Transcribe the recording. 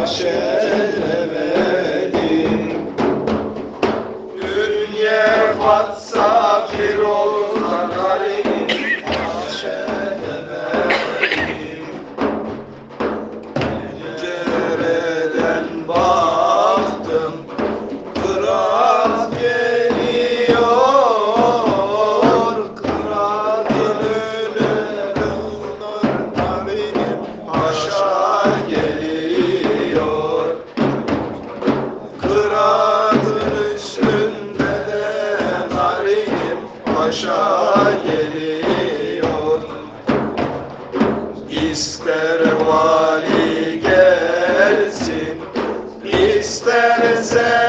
bahşedemedim Dünya batsın başa geliyor. İster vali gelsin isterse